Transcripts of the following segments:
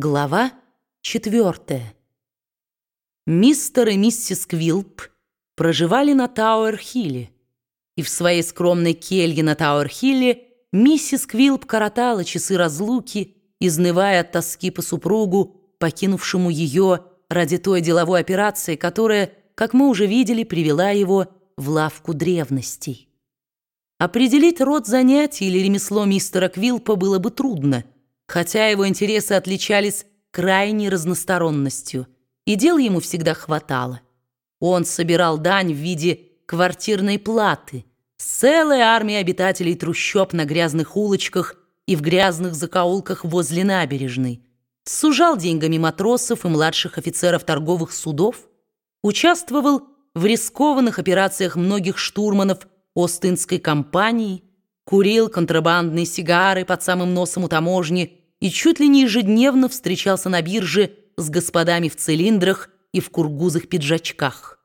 Глава четвертая. Мистер и миссис Квилп проживали на Тауэр-Хилле, и в своей скромной келье на Тауэр-Хилле миссис Квилп коротала часы разлуки, изнывая от тоски по супругу, покинувшему ее ради той деловой операции, которая, как мы уже видели, привела его в лавку древностей. Определить род занятий или ремесло мистера Квилпа было бы трудно – хотя его интересы отличались крайней разносторонностью, и дел ему всегда хватало. Он собирал дань в виде квартирной платы с целой обитателей трущоб на грязных улочках и в грязных закоулках возле набережной, сужал деньгами матросов и младших офицеров торговых судов, участвовал в рискованных операциях многих штурманов Остинской компании, курил контрабандные сигары под самым носом у таможни и чуть ли не ежедневно встречался на бирже с господами в цилиндрах и в кургузых-пиджачках.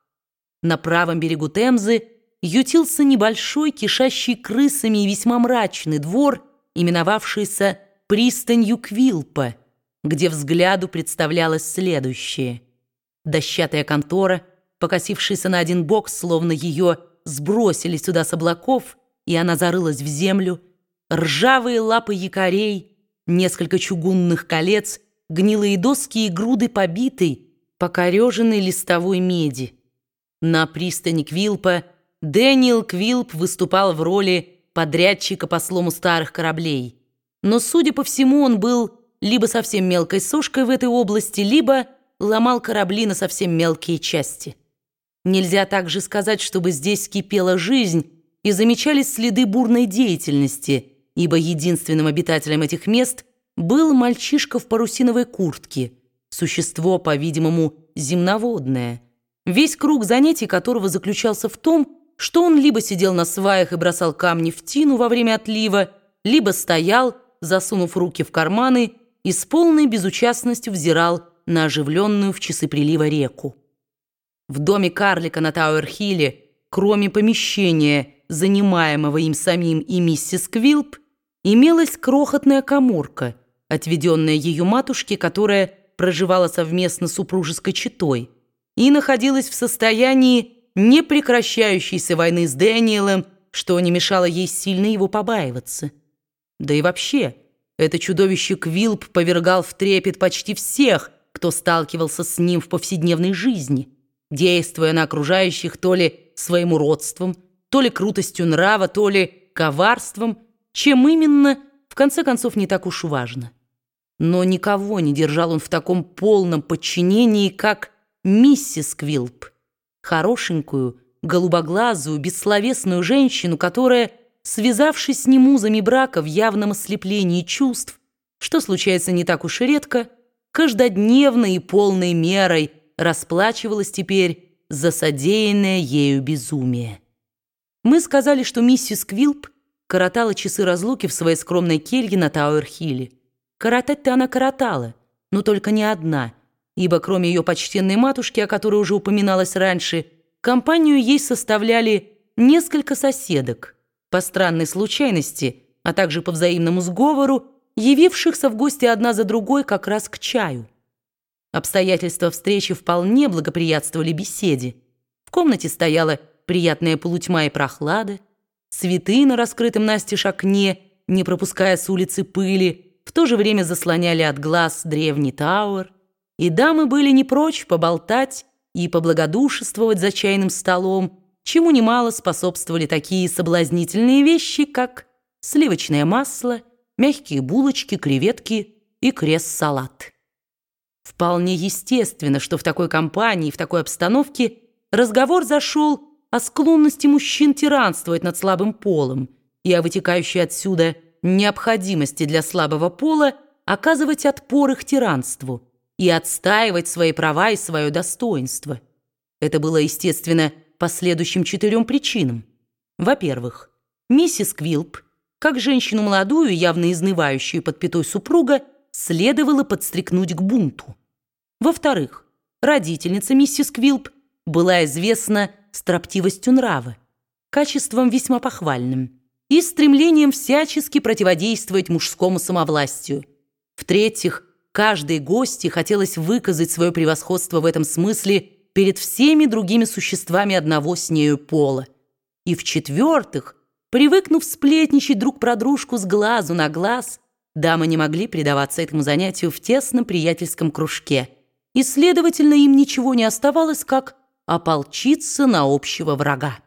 На правом берегу Темзы ютился небольшой, кишащий крысами и весьма мрачный двор, именовавшийся пристанью Квилпа, где взгляду представлялось следующее. Дощатая контора, покосившаяся на один бок, словно ее сбросили сюда с облаков, и она зарылась в землю, ржавые лапы якорей — несколько чугунных колец, гнилые доски и груды побитой, покореженной листовой меди. На пристани Квилпа Дэниел Квилп выступал в роли подрядчика по слому старых кораблей. Но, судя по всему, он был либо совсем мелкой сушкой в этой области, либо ломал корабли на совсем мелкие части. Нельзя также сказать, чтобы здесь кипела жизнь и замечались следы бурной деятельности – ибо единственным обитателем этих мест был мальчишка в парусиновой куртке, существо, по-видимому, земноводное, весь круг занятий которого заключался в том, что он либо сидел на сваях и бросал камни в тину во время отлива, либо стоял, засунув руки в карманы и с полной безучастностью взирал на оживленную в часы прилива реку. В доме карлика на Тауэр-Хилле, кроме помещения, занимаемого им самим и миссис Квилп, имелась крохотная коморка, отведенная ее матушке, которая проживала совместно с супружеской четой и находилась в состоянии непрекращающейся войны с Дэниелом, что не мешало ей сильно его побаиваться. Да и вообще, это чудовище Квилп повергал в трепет почти всех, кто сталкивался с ним в повседневной жизни, действуя на окружающих то ли своим уродством, то ли крутостью нрава, то ли коварством – чем именно, в конце концов, не так уж важно. Но никого не держал он в таком полном подчинении, как миссис Квилп, хорошенькую, голубоглазую, бессловесную женщину, которая, связавшись с ним узами брака в явном ослеплении чувств, что случается не так уж и редко, каждодневной и полной мерой расплачивалась теперь за содеянное ею безумие. Мы сказали, что миссис Квилп коротала часы разлуки в своей скромной келье на Тауэр-Хилле. Коротать-то она коротала, но только не одна, ибо кроме ее почтенной матушки, о которой уже упоминалось раньше, компанию ей составляли несколько соседок, по странной случайности, а также по взаимному сговору, явившихся в гости одна за другой как раз к чаю. Обстоятельства встречи вполне благоприятствовали беседе. В комнате стояла приятная полутьма и прохлада, Цветы на раскрытом настежь окне, не пропуская с улицы пыли, в то же время заслоняли от глаз древний Тауэр, и дамы были не прочь поболтать и поблагодушествовать за чайным столом, чему немало способствовали такие соблазнительные вещи, как сливочное масло, мягкие булочки, креветки и крест-салат. Вполне естественно, что в такой компании, в такой обстановке разговор зашел о склонности мужчин тиранствовать над слабым полом и о вытекающей отсюда необходимости для слабого пола оказывать отпор их тиранству и отстаивать свои права и свое достоинство. Это было, естественно, по следующим четырем причинам. Во-первых, миссис Квилп, как женщину молодую, явно изнывающую под пятой супруга, следовало подстрекнуть к бунту. Во-вторых, родительница миссис Квилп была известна строптивостью нрава, качеством весьма похвальным, и стремлением всячески противодействовать мужскому самовластию. В-третьих, каждой гости хотелось выказать свое превосходство в этом смысле перед всеми другими существами одного с нею пола. И в-четвертых, привыкнув сплетничать друг про дружку с глазу на глаз, дамы не могли предаваться этому занятию в тесном приятельском кружке, и, следовательно, им ничего не оставалось, как ополчиться на общего врага.